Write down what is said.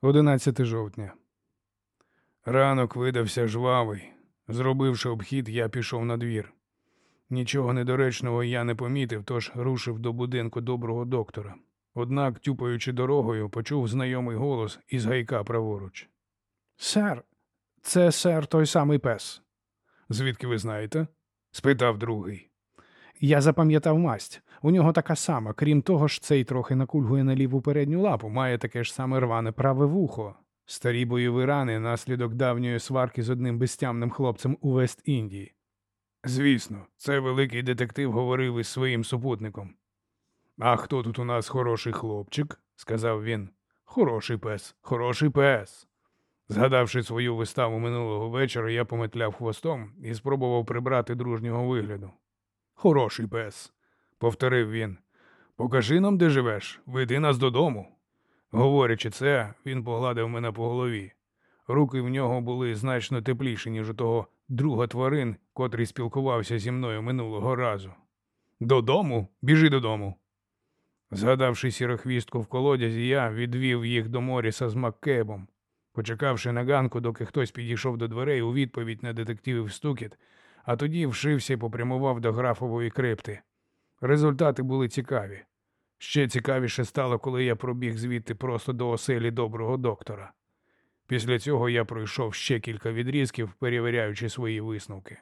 11 жовтня. Ранок видався жвавий. Зробивши обхід, я пішов на двір. Нічого недоречного я не помітив, тож рушив до будинку доброго доктора. Однак, тюпаючи дорогою, почув знайомий голос із гайка праворуч. Сер, це сер той самий пес. Звідки ви знаєте? спитав другий. Я запам'ятав масть. У нього така сама, крім того ж, цей трохи накульгує на ліву передню лапу, має таке ж саме рване праве вухо. Старі бойові рани наслідок давньої сварки з одним безтямним хлопцем у Вест-Індії. Звісно, це великий детектив говорив із своїм супутником. А хто тут у нас хороший хлопчик? сказав він. Хороший пес, хороший пес. Згадавши свою виставу минулого вечора, я пометляв хвостом і спробував прибрати дружнього вигляду. Хороший пес, повторив він. Покажи нам, де живеш, веди нас додому. Говорячи це, він погладив мене по голові. Руки в нього були значно тепліші, ніж у того друга тварин, котрий спілкувався зі мною минулого разу. Додому? Біжи додому. Згадавши сірохвістку в колодязі, я відвів їх до Моріса з Маккебом. Почекавши на ганку, доки хтось підійшов до дверей у відповідь на детективів стукіт, а тоді вшився і попрямував до графової крипти. Результати були цікаві. Ще цікавіше стало, коли я пробіг звідти просто до оселі доброго доктора. Після цього я пройшов ще кілька відрізків, перевіряючи свої висновки.